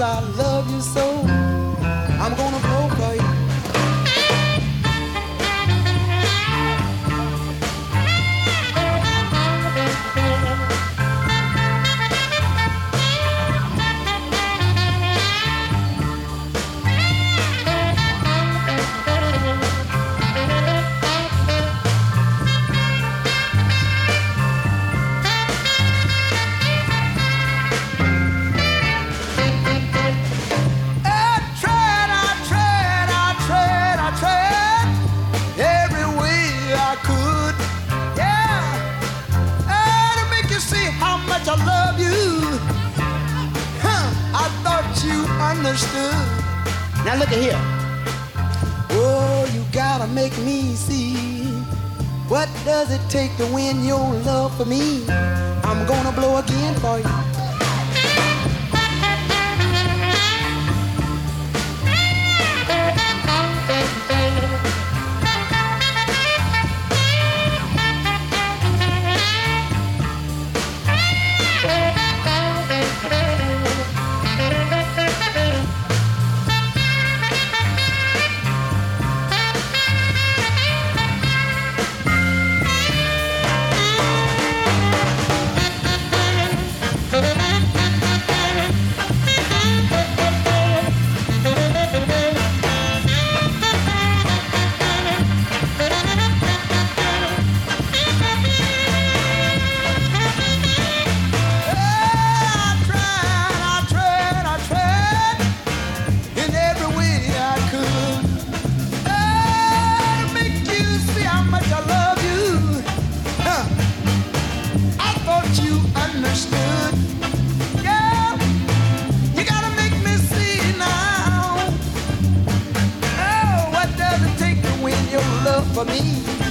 I love you so. I'm gonna understood. Now look at here. Oh, you gotta make me see. What does it take to win your love for me? I'm gonna blow again. for me.